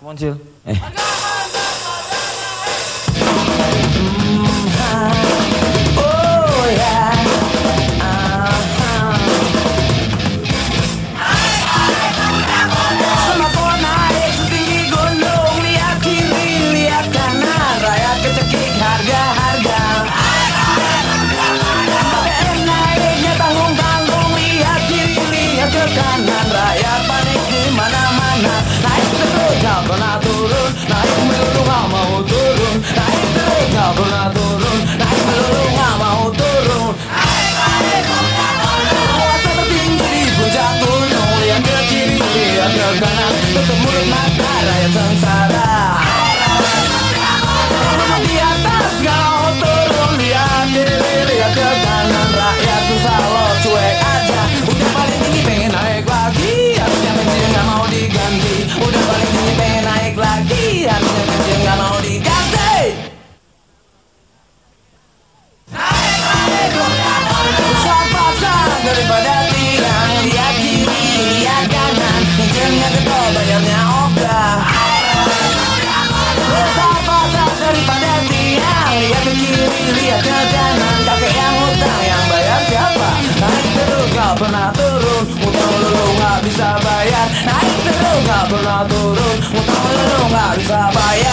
그만 칠. 네. 예. tanah Tutup mulut mata rakyat sengsara. bayarnya opera Betapa tak daripada dia? Lihat ke kiri, lihat ke kanan Kakek yang utang yang bayar siapa? Naik terus gak pernah turun. Utang lulu gak bisa bayar. Naik terus gak pernah turun. Utang lulu gak bisa bayar.